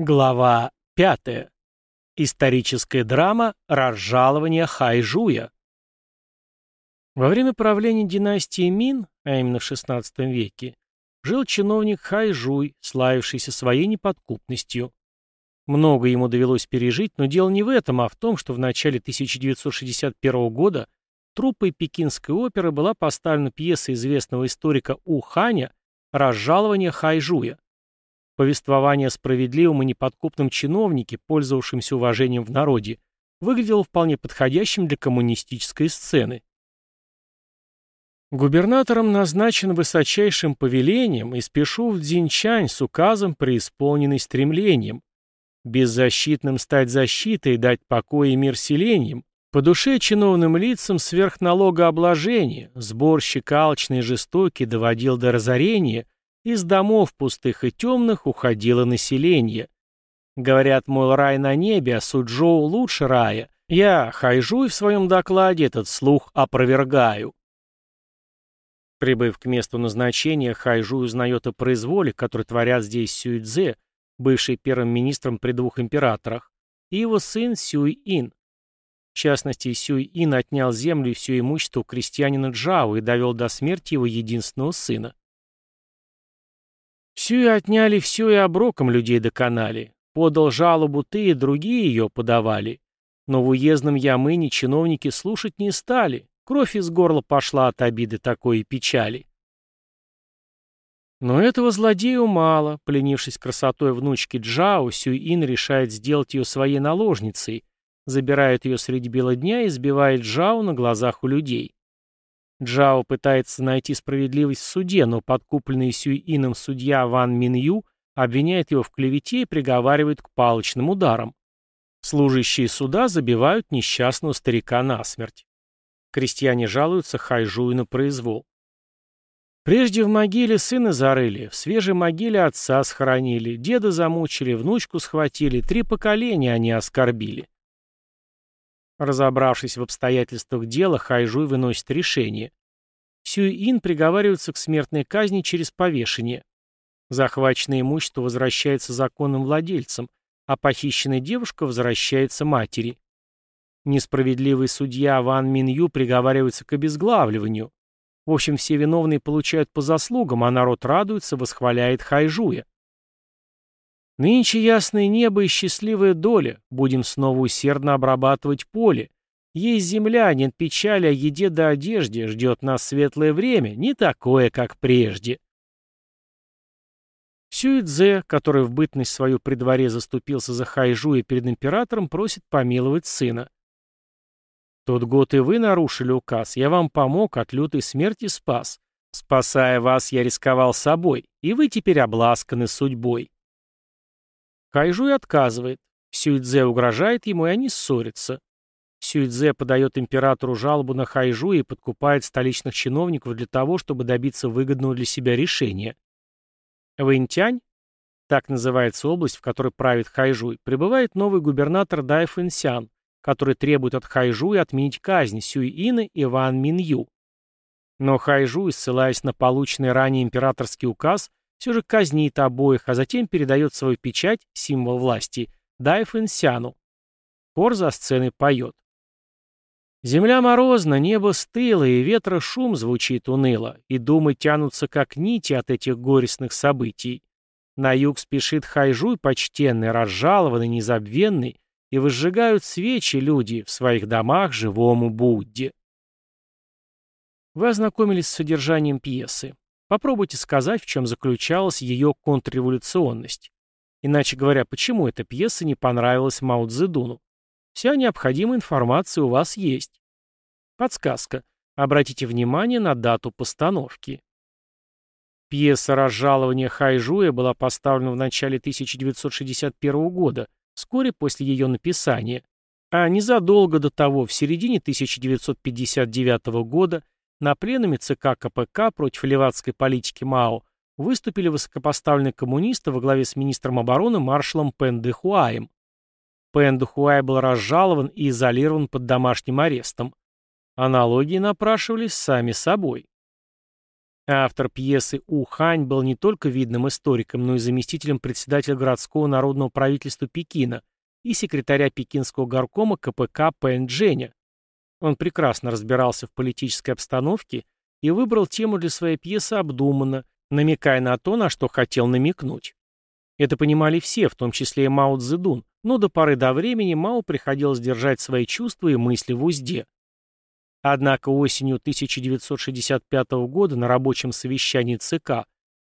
Глава 5. Историческая драма «Разжалование Хайжуя». Во время правления династии Мин, а именно в XVI веке, жил чиновник Хайжуй, славившийся своей неподкупностью. Много ему довелось пережить, но дело не в этом, а в том, что в начале 1961 года труппой Пекинской оперы была поставлена пьеса известного историка У Ханя «Разжалование Хайжуя». Повествование о справедливом и неподкупном чиновнике, пользовавшемся уважением в народе, выглядело вполне подходящим для коммунистической сцены. Губернатором назначен высочайшим повелением и спешу в Дзинчань с указом, преисполненный стремлением. Беззащитным стать защитой, дать покой и мир селениям, по душе чиновным лицам сверхналогообложение, сборщик алчный и жестокий доводил до разорения – из домов пустых и темных уходило население. Говорят, мол, рай на небе, а Суджоу лучше рая. Я, Хайжуй, в своем докладе этот слух опровергаю. Прибыв к месту назначения, Хайжуй узнает о произволе, который творят здесь Сюйцзе, бывший первым министром при двух императорах, и его сын Сюй-Ин. В частности, Сюй-Ин отнял землю и все имущество крестьянина Джао и довел до смерти его единственного сына. Всю и отняли, все и оброком людей доконали. Подал жалобу ты, и другие ее подавали. Но в уездном Ямыне чиновники слушать не стали. Кровь из горла пошла от обиды такой и печали. Но этого злодею мало. Пленившись красотой внучки Джао, Сюин решает сделать ее своей наложницей, забирает ее среди бела дня и сбивает Джао на глазах у людей. Джао пытается найти справедливость в суде, но подкупленный Сюйином судья Ван Минью обвиняет его в клевете и приговаривает к палочным ударам. Служащие суда забивают несчастного старика насмерть. Крестьяне жалуются Хайжую на произвол. Прежде в могиле сына зарыли, в свежей могиле отца схоронили, деда замучили, внучку схватили, три поколения они оскорбили. Разобравшись в обстоятельствах дела, Хайжуй выносит решение. Сюй-Ин приговаривается к смертной казни через повешение. Захваченное имущество возвращается законным владельцам, а похищенная девушка возвращается матери. Несправедливый судья Ван Минью приговаривается к обезглавливанию. В общем, все виновные получают по заслугам, а народ радуется, восхваляет Хайжуя. Нынче ясное небо и счастливая доля, будем снова усердно обрабатывать поле. Есть земля, нет печали о еде да одежде, ждет нас светлое время, не такое, как прежде. Сюидзе, который в бытность свою при дворе заступился за Хайжу и перед императором, просит помиловать сына. Тот год и вы нарушили указ, я вам помог, от лютой смерти спас. Спасая вас, я рисковал собой, и вы теперь обласканы судьбой. Хайжуй отказывает. Сюйцзе угрожает ему, и они ссорятся. Сюйцзе подает императору жалобу на Хайжуя и подкупает столичных чиновников для того, чтобы добиться выгодного для себя решения. Вэньтянь, так называется область, в которой правит Хайжуй, прибывает новый губернатор Дай Фэнсян, который требует от Хайжуя отменить казнь Сюй-Ины и Ван Минью. Но Хайжуй, ссылаясь на полученный ранее императорский указ, все же казнит обоих, а затем передает свою печать, символ власти, Дай Фэнсяну. Хор за сценой поет. Земля морозна, небо стыло, и ветра шум звучит уныло, и думы тянутся как нити от этих горестных событий. На юг спешит хайжуй почтенный, разжалованный, незабвенный, и возжигают свечи люди в своих домах живому Будде. Вы ознакомились с содержанием пьесы. Попробуйте сказать, в чем заключалась ее контрреволюционность. Иначе говоря, почему эта пьеса не понравилась Мао Цзэдуну? Вся необходимая информация у вас есть. Подсказка. Обратите внимание на дату постановки. Пьеса «Разжалование Хайжуя» была поставлена в начале 1961 года, вскоре после ее написания, а незадолго до того, в середине 1959 года, на пленуме ЦК КПК против левацкой политики Мао выступили высокопоставленные коммунисты во главе с министром обороны маршалом Пен Дэхуаем. Пен Дэхуай был разжалован и изолирован под домашним арестом. Аналогии напрашивались сами собой. Автор пьесы У Хань был не только видным историком, но и заместителем председателя городского народного правительства Пекина и секретаря пекинского горкома КПК Пэн Дженя. Он прекрасно разбирался в политической обстановке и выбрал тему для своей пьесы обдуманно, намекая на то, на что хотел намекнуть. Это понимали все, в том числе и Мао Цзэдун, но до поры до времени Мао приходилось держать свои чувства и мысли в узде. Однако осенью 1965 года на рабочем совещании ЦК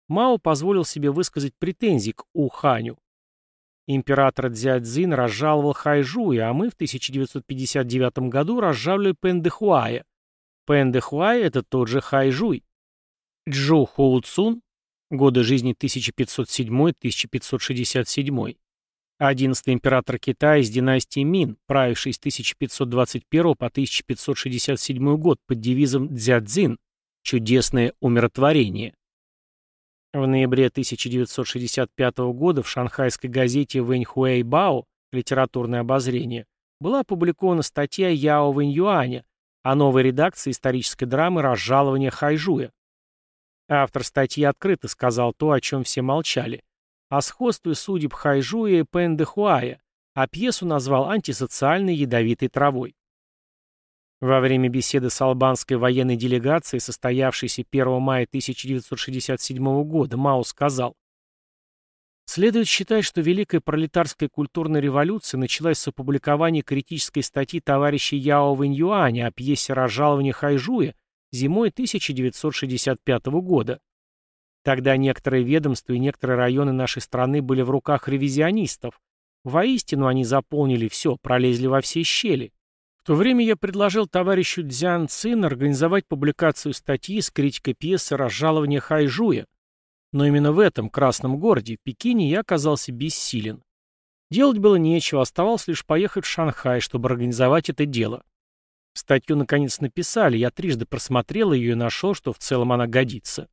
Мао позволил себе высказать претензии к Уханю. Император Дзядзин разжаловал Хайжуя, а мы в 1959 году разжаловали Пэндехуая. Пэндехуай — это тот же Хайжуй. Джу Хоуцун, годы жизни 1507-1567, одиннадцатый император Китая из династии Мин, правивший с 1521 по 1567 год под девизом «Дзядзин» — «Чудесное умиротворение». В ноябре 1965 года в шанхайской газете Вэньхуэй Бао «Литературное обозрение» была опубликована статья Яо Вэньюаня о новой редакции исторической драмы «Разжалование Хайжуя». Автор статьи открыто сказал то, о чем все молчали, о сходстве судеб Хайжуя и Пэндехуая, а пьесу назвал антисоциальной ядовитой травой. Во время беседы с албанской военной делегацией, состоявшейся 1 мая 1967 года, Мао сказал, Следует считать, что Великая пролетарская культурная революция началась с опубликования критической статьи товарища Яо Вэньюаня о пьесе «Разжалование Хайжуя» зимой 1965 года. Тогда некоторые ведомства и некоторые районы нашей страны были в руках ревизионистов. Воистину они заполнили все, пролезли во все щели. В то время я предложил товарищу Дзян Цин организовать публикацию статьи с критикой пьесы «Разжалование Хайжуя». Но именно в этом красном городе, Пекине, я оказался бессилен. Делать было нечего, оставалось лишь поехать в Шанхай, чтобы организовать это дело. Статью наконец написали, я трижды просмотрел ее и нашел, что в целом она годится.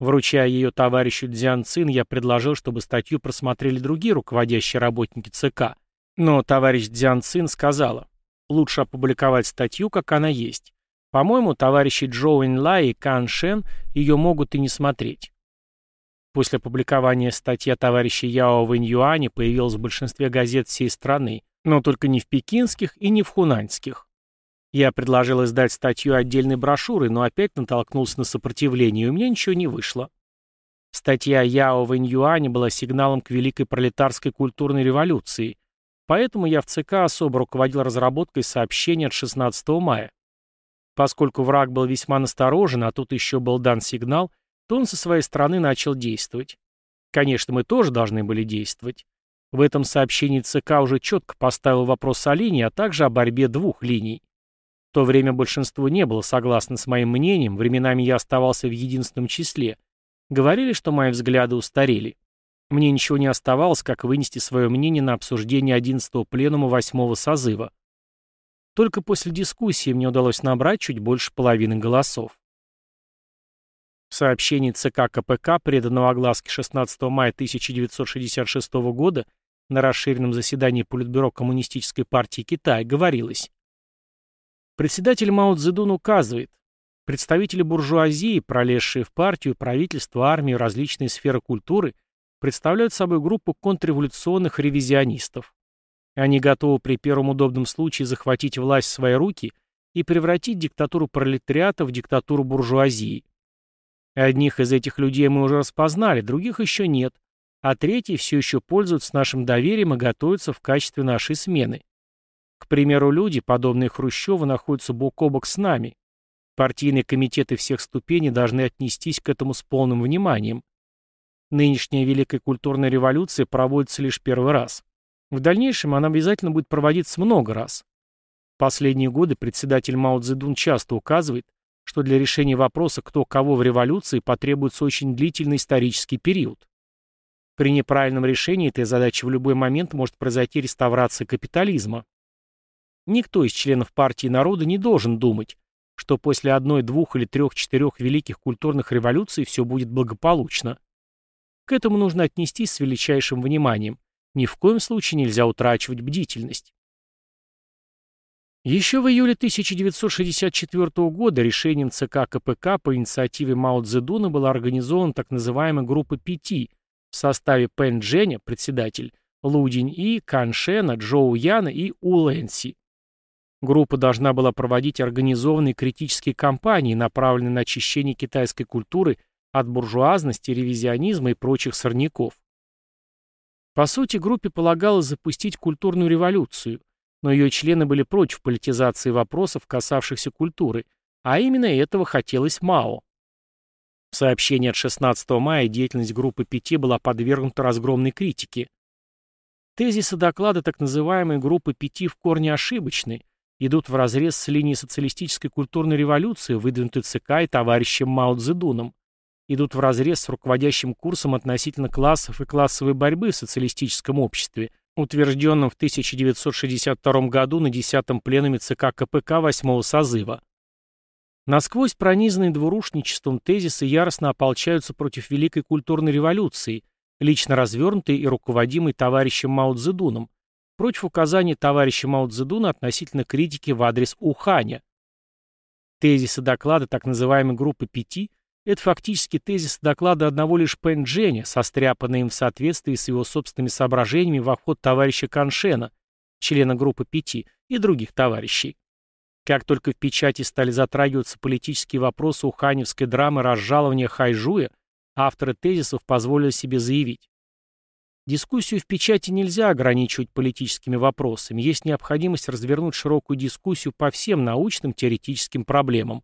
Вручая ее товарищу Дзян Цин, я предложил, чтобы статью просмотрели другие руководящие работники ЦК. Но товарищ Дзян Цин сказала, Лучше опубликовать статью, как она есть. По-моему, товарищи Джоу Инлай и Кан Шен ее могут и не смотреть. После опубликования статьи товарища Яо Вэньюаня появилась в большинстве газет всей страны, но только не в пекинских и не в хунаньских. Я предложил издать статью отдельной брошюрой, но опять натолкнулся на сопротивление, и у меня ничего не вышло. Статья Яо Вэньюаня была сигналом к великой пролетарской культурной революции, Поэтому я в ЦК особо руководил разработкой сообщения от 16 мая. Поскольку враг был весьма насторожен, а тут еще был дан сигнал, то он со своей стороны начал действовать. Конечно, мы тоже должны были действовать. В этом сообщении ЦК уже четко поставил вопрос о линии, а также о борьбе двух линий. В то время большинство не было согласно с моим мнением, временами я оставался в единственном числе. Говорили, что мои взгляды устарели. Мне ничего не оставалось, как вынести свое мнение на обсуждение 11-го пленума 8-го созыва. Только после дискуссии мне удалось набрать чуть больше половины голосов. В сообщении ЦК КПК, преданного огласке 16 мая 1966 года на расширенном заседании Политбюро Коммунистической партии Китая, говорилось Председатель Мао Цзэдун указывает, представители буржуазии, пролезшие в партию, правительство, армию, различные сферы культуры – представляют собой группу контрреволюционных ревизионистов. Они готовы при первом удобном случае захватить власть в свои руки и превратить диктатуру пролетариата в диктатуру буржуазии. Одних из этих людей мы уже распознали, других еще нет, а третьи все еще пользуются нашим доверием и готовятся в качестве нашей смены. К примеру, люди, подобные Хрущеву, находятся бок о бок с нами. Партийные комитеты всех ступеней должны отнестись к этому с полным вниманием. Нынешняя Великая культурная революция проводится лишь первый раз. В дальнейшем она обязательно будет проводиться много раз. В последние годы председатель Мао Цзэдун часто указывает, что для решения вопроса кто кого в революции потребуется очень длительный исторический период. При неправильном решении этой задачи в любой момент может произойти реставрация капитализма. Никто из членов партии народа не должен думать, что после одной, двух или трех, четырех великих культурных революций все будет благополучно. К этому нужно отнестись с величайшим вниманием. Ни в коем случае нельзя утрачивать бдительность. Еще в июле 1964 года решением ЦК КПК по инициативе Мао Цзэдуна была организована так называемая группа пяти в составе Пен Дженя, председатель, Лу Динь И, Кан Шена, Джоу Яна и У Лэнси. Группа должна была проводить организованные критические кампании, направленные на очищение китайской культуры от буржуазности, ревизионизма и прочих сорняков. По сути, группе полагалось запустить культурную революцию, но ее члены были против политизации вопросов, касавшихся культуры, а именно этого хотелось Мао. В сообщении от 16 мая деятельность группы пяти была подвергнута разгромной критике. Тезисы доклада так называемой группы пяти в корне ошибочны, идут вразрез с линией социалистической культурной революции, выдвинутой ЦК и товарищем Мао Цзэдуном, идут вразрез с руководящим курсом относительно классов и классовой борьбы в социалистическом обществе, утвержденным в 1962 году на 10-м пленуме ЦК КПК 8 созыва. Насквозь пронизанные двурушничеством тезисы яростно ополчаются против Великой культурной революции, лично развернутой и руководимой товарищем Мао Цзэдуном, против указаний товарища Мао Цзэдуна относительно критики в адрес Уханя. Тезисы доклада так называемой группы пяти – это фактически тезисы доклада одного лишь Пэн Дженя, состряпанные им в соответствии с его собственными соображениями в обход товарища Каншена, члена группы пяти, и других товарищей. Как только в печати стали затрагиваться политические вопросы уханевской драмы разжалования Хайжуя, авторы тезисов позволили себе заявить. Дискуссию в печати нельзя ограничивать политическими вопросами, есть необходимость развернуть широкую дискуссию по всем научным теоретическим проблемам.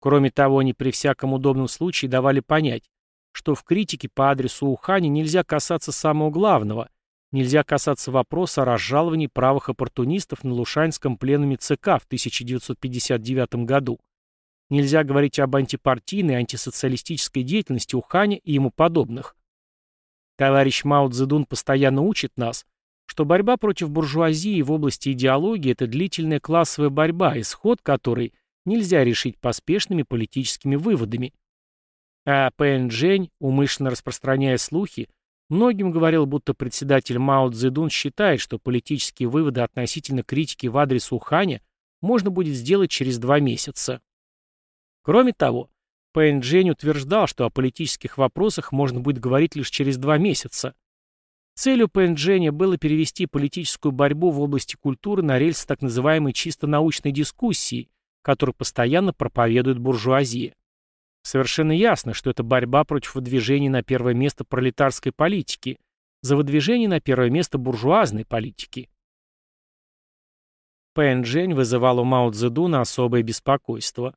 Кроме того, они при всяком удобном случае давали понять, что в критике по адресу Ухани нельзя касаться самого главного, Нельзя касаться вопроса о разжаловании правых оппортунистов на Лушанском пленуме ЦК в 1959 году. Нельзя говорить об антипартийной антисоциалистической деятельности Уханя и ему подобных. Товарищ Мао Цзэдун постоянно учит нас, что борьба против буржуазии в области идеологии – это длительная классовая борьба, исход которой нельзя решить поспешными политическими выводами. А Пэн Джень, умышленно распространяя слухи, Многим говорил, будто председатель Мао Цзэдун считает, что политические выводы относительно критики в адрес Уханя можно будет сделать через два месяца. Кроме того, Пэн Джень утверждал, что о политических вопросах можно будет говорить лишь через два месяца. Целью Пэн Дженя было перевести политическую борьбу в области культуры на рельсы так называемой чисто научной дискуссии, которую постоянно проповедует буржуазия. Совершенно ясно, что это борьба против выдвижения на первое место пролетарской политики, за выдвижение на первое место буржуазной политики. Пэн Джень вызывал у Мао Цзэдуна особое беспокойство.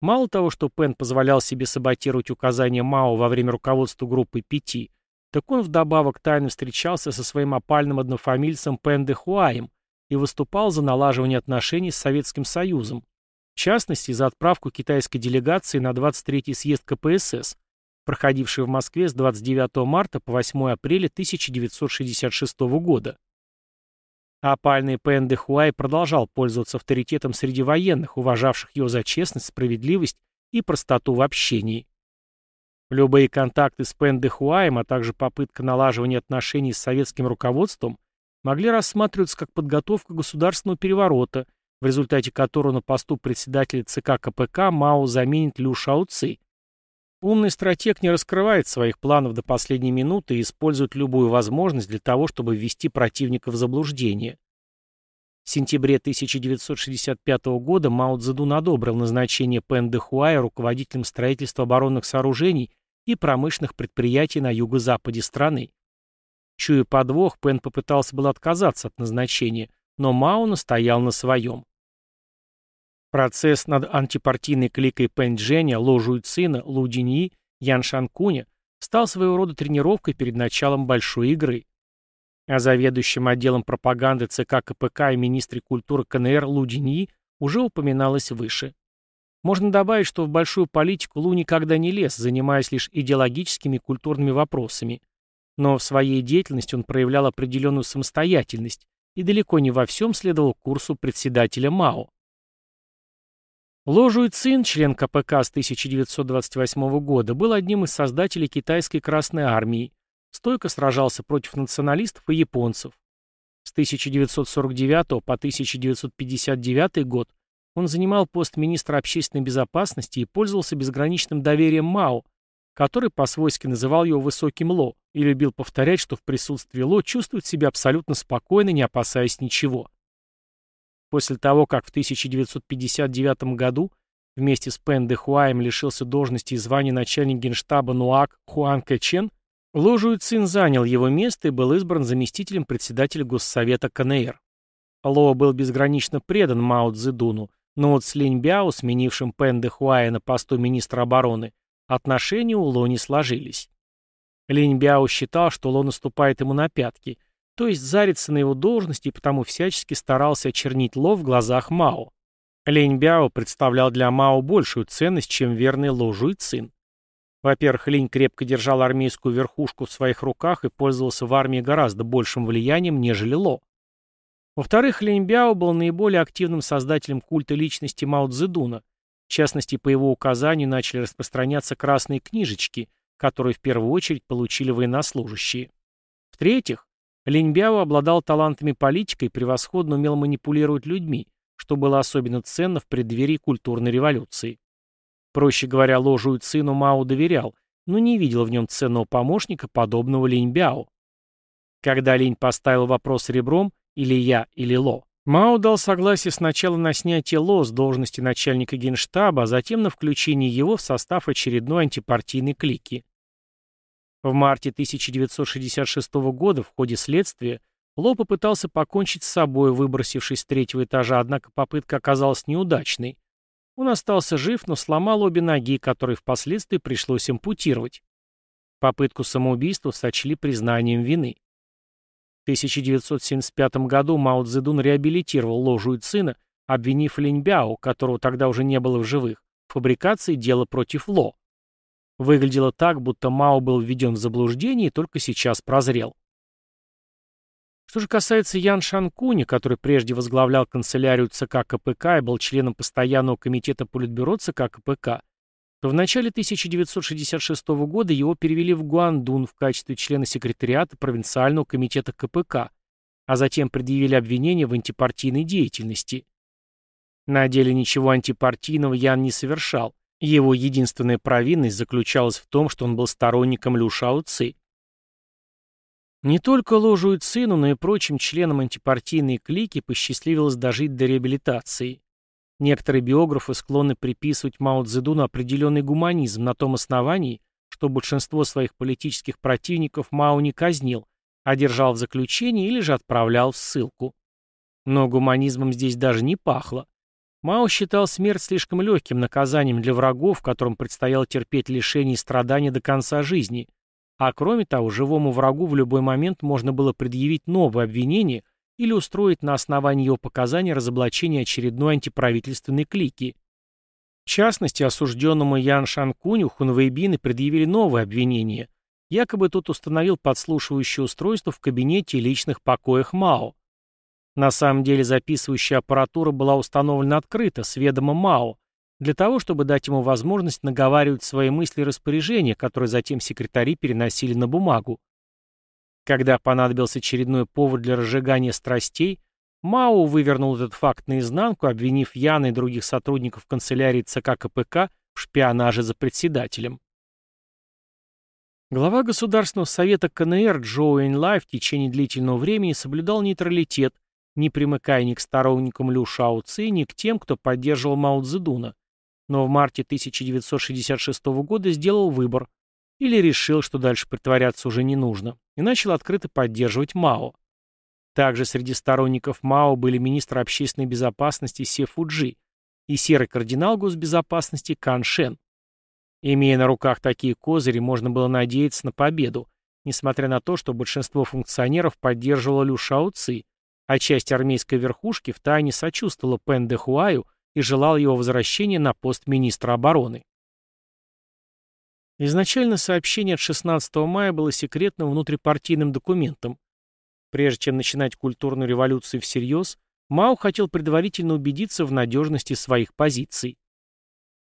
Мало того, что Пэн позволял себе саботировать указания Мао во время руководства группой пяти, так он вдобавок тайно встречался со своим опальным однофамильцем Пэн Дэхуаем и выступал за налаживание отношений с Советским Союзом, в частности, за отправку китайской делегации на 23-й съезд КПСС, проходивший в Москве с 29 марта по 8 апреля 1966 года. Опальный Пэн де Хуай продолжал пользоваться авторитетом среди военных, уважавших его за честность, справедливость и простоту в общении. Любые контакты с Пэн де Хуаем, а также попытка налаживания отношений с советским руководством могли рассматриваться как подготовка государственного переворота – в результате которого на посту председателя ЦК КПК Мао заменит Лю Шаоци. Умный стратег не раскрывает своих планов до последней минуты и использует любую возможность для того, чтобы ввести противника в заблуждение. В сентябре 1965 года Мао Цзэдун одобрил назначение Пэн Дэхуая руководителем строительства оборонных сооружений и промышленных предприятий на юго-западе страны. Чуя подвох, Пэн попытался было отказаться от назначения, но Мао настоял на своем. Процесс над антипартийной кликой Пэнь Дженя, Ло Жуйцина, Лу Диньи, Ян Шанкуня стал своего рода тренировкой перед началом большой игры. О заведующем отделом пропаганды ЦК КПК и министре культуры КНР Лу Диньи уже упоминалось выше. Можно добавить, что в большую политику Лу никогда не лез, занимаясь лишь идеологическими и культурными вопросами. Но в своей деятельности он проявлял определенную самостоятельность и далеко не во всем следовал курсу председателя МАО. Ло Жуйцин, член КПК с 1928 года, был одним из создателей китайской Красной Армии, стойко сражался против националистов и японцев. С 1949 по 1959 год он занимал пост министра общественной безопасности и пользовался безграничным доверием Мао, который по-свойски называл его высоким Ло и любил повторять, что в присутствии Ло чувствует себя абсолютно спокойно, не опасаясь ничего. После того, как в 1959 году вместе с Пен Де Хуаем лишился должности и звания начальник генштаба НУАК Хуан Кэчен, Ло Жуйцин занял его место и был избран заместителем председателя Госсовета КНР. Ло был безгранично предан Мао Цзэдуну, но вот с Линь Бяо, сменившим Пен Де Хуая на посту министра обороны, отношения у Ло не сложились. Линь Бяо считал, что Ло наступает ему на пятки, то есть зарится на его должности и потому всячески старался очернить Ло в глазах Мао. Линь Бяо представлял для Мао большую ценность, чем верный Ло Жуйцин. Во-первых, Линь крепко держал армейскую верхушку в своих руках и пользовался в армии гораздо большим влиянием, нежели Ло. Во-вторых, Линь Бяо был наиболее активным создателем культа личности Мао Цзэдуна, в частности, по его указанию начали распространяться красные книжечки, которые в первую очередь получили военнослужащие. В-третьих, Линьбяо обладал талантами политика и превосходно умел манипулировать людьми, что было особенно ценно в преддверии культурной революции. Проще говоря, ложу и сыну Мао доверял, но не видел в нем ценного помощника, подобного Линьбяо. Когда Линь поставил вопрос ребром, или я, или Ло, Мао дал согласие сначала на снятие Ло с должности начальника генштаба, а затем на включение его в состав очередной антипартийной клики. В марте 1966 года в ходе следствия Ло попытался покончить с собой, выбросившись с третьего этажа, однако попытка оказалась неудачной. Он остался жив, но сломал обе ноги, которые впоследствии пришлось ампутировать. Попытку самоубийства сочли признанием вины. В 1975 году Мао Цзэдун реабилитировал ложу сына, обвинив Линьбяо, которого тогда уже не было в живых, в фабрикации дела против Ло. Выглядело так, будто Мао был введен в заблуждение и только сейчас прозрел. Что же касается Ян Шанкуни, который прежде возглавлял канцелярию ЦК КПК и был членом постоянного комитета Политбюро ЦК КПК, то в начале 1966 года его перевели в Гуандун в качестве члена секретариата провинциального комитета КПК, а затем предъявили обвинение в антипартийной деятельности. На деле ничего антипартийного Ян не совершал. Его единственная провинность заключалась в том, что он был сторонником Лю Шао Ци. Не только Ложу и Цину, но и прочим членам антипартийной клики посчастливилось дожить до реабилитации. Некоторые биографы склонны приписывать Мао Цзэдуну определенный гуманизм на том основании, что большинство своих политических противников Мао не казнил, а держал в заключении или же отправлял в ссылку. Но гуманизмом здесь даже не пахло. Мао считал смерть слишком легким наказанием для врагов, которым предстояло терпеть лишения и страдания до конца жизни. А кроме того, живому врагу в любой момент можно было предъявить новое обвинение или устроить на основании его показаний разоблачение очередной антиправительственной клики. В частности, осужденному Ян Шанкуню хунвейбины предъявили новое обвинение. Якобы тот установил подслушивающее устройство в кабинете и личных покоях Мао. На самом деле записывающая аппаратура была установлена открыто, с ведома Мао, для того, чтобы дать ему возможность наговаривать свои мысли и распоряжения, которые затем секретари переносили на бумагу. Когда понадобился очередной повод для разжигания страстей, Мао вывернул этот факт наизнанку, обвинив Яна и других сотрудников канцелярии ЦК КПК в шпионаже за председателем. Глава Государственного совета КНР Джоу Энлай в течение длительного времени соблюдал нейтралитет, не примыкая ни к сторонникам Лю Шао Ци, ни к тем, кто поддерживал Мао Цзэдуна, но в марте 1966 года сделал выбор или решил, что дальше притворяться уже не нужно, и начал открыто поддерживать Мао. Также среди сторонников Мао были министр общественной безопасности Се Фуджи и серый кардинал госбезопасности Кан Шен. Имея на руках такие козыри, можно было надеяться на победу, несмотря на то, что большинство функционеров поддерживало Лю Шао Ци, а часть армейской верхушки втайне сочувствовала Пен Де Хуаю и желала его возвращения на пост министра обороны. Изначально сообщение от 16 мая было секретным внутрипартийным документом. Прежде чем начинать культурную революцию всерьез, Мао хотел предварительно убедиться в надежности своих позиций.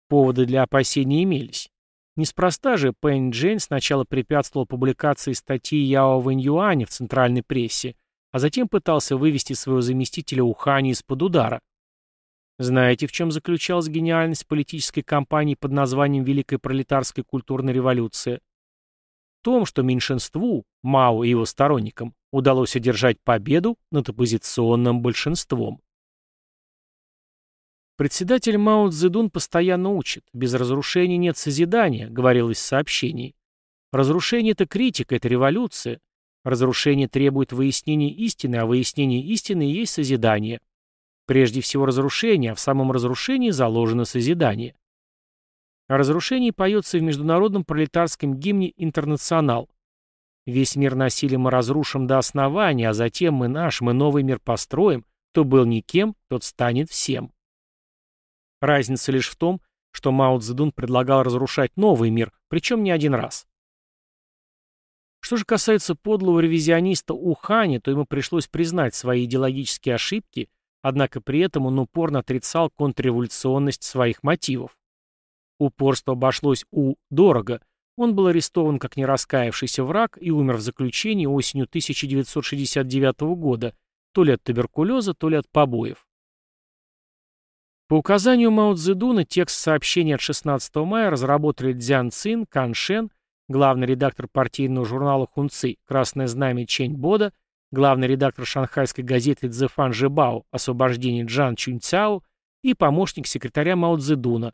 Поводы для опасений имелись. Неспроста же Пэнь Джейн сначала препятствовал публикации статьи Яо Вэнь Юаня в центральной прессе, а затем пытался вывести своего заместителя Ухани из-под удара. Знаете, в чем заключалась гениальность политической кампании под названием Великая пролетарская культурная революция? В том, что меньшинству, Мао и его сторонникам, удалось одержать победу над оппозиционным большинством. Председатель Мао Цзэдун постоянно учит, без разрушения нет созидания, говорилось в сообщении. Разрушение — это критика, это революция. Разрушение требует выяснения истины, а выяснение истины есть созидание. Прежде всего разрушение, а в самом разрушении заложено созидание. О разрушении поется в международном пролетарском гимне «Интернационал». Весь мир насилием мы разрушим до основания, а затем мы наш, мы новый мир построим, кто был никем, тот станет всем. Разница лишь в том, что Мао Цзэдун предлагал разрушать новый мир, причем не один раз. Что же касается подлого ревизиониста Ухани, то ему пришлось признать свои идеологические ошибки, однако при этом он упорно отрицал контрреволюционность своих мотивов. Упорство обошлось У дорого. Он был арестован как нераскаявшийся враг и умер в заключении осенью 1969 года, то ли от туберкулеза, то ли от побоев. По указанию Мао Цзэдуна текст сообщения от 16 мая разработали Дзян Цин, Кан Шен, главный редактор партийного журнала «Хунци» «Красное знамя» Чень Бода, главный редактор шанхайской газеты «Цзэфан Жибао» «Освобождение Джан Чуньцао» и помощник секретаря Мао Цзэдуна,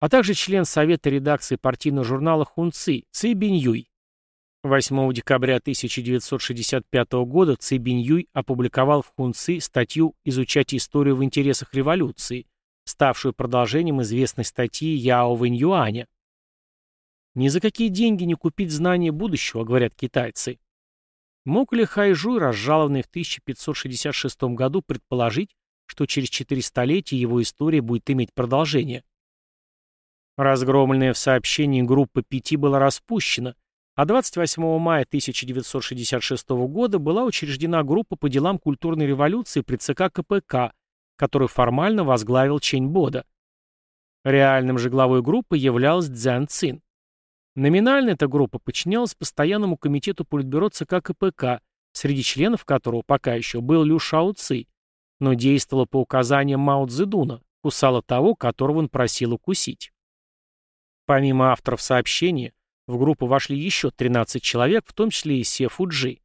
а также член совета редакции партийного журнала «Хунци» Ци Биньюй. 8 декабря 1965 года Ци Биньюй опубликовал в Хунци статью «Изучать историю в интересах революции», ставшую продолжением известной статьи Яо Вэньюаня. Ни за какие деньги не купить знания будущего, говорят китайцы. Мог ли Хайжуй, разжалованный в 1566 году, предположить, что через четыре столетия его история будет иметь продолжение? Разгромленная в сообщении группа пяти была распущена, а 28 мая 1966 года была учреждена группа по делам культурной революции при ЦК КПК, которую формально возглавил Чень Бода. Реальным же главой группы являлась Цзян Цин. Номинально эта группа подчинялась постоянному комитету Политбюро ЦК КПК, среди членов которого пока еще был Лю Шао Ци, но действовала по указаниям Мао Цзэдуна, кусала того, которого он просил укусить. Помимо авторов сообщения, в группу вошли еще 13 человек, в том числе и Се Фуджи.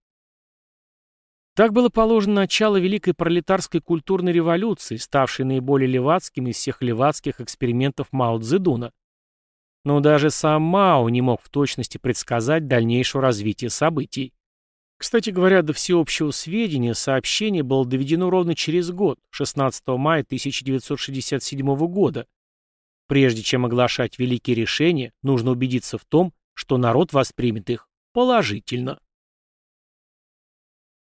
Так было положено начало Великой пролетарской культурной революции, ставшей наиболее левацким из всех левацких экспериментов Мао Цзэдуна. Но даже сам Мао не мог в точности предсказать дальнейшего развития событий. Кстати говоря, до всеобщего сведения сообщение было доведено ровно через год, 16 мая 1967 года. Прежде чем оглашать великие решения, нужно убедиться в том, что народ воспримет их положительно.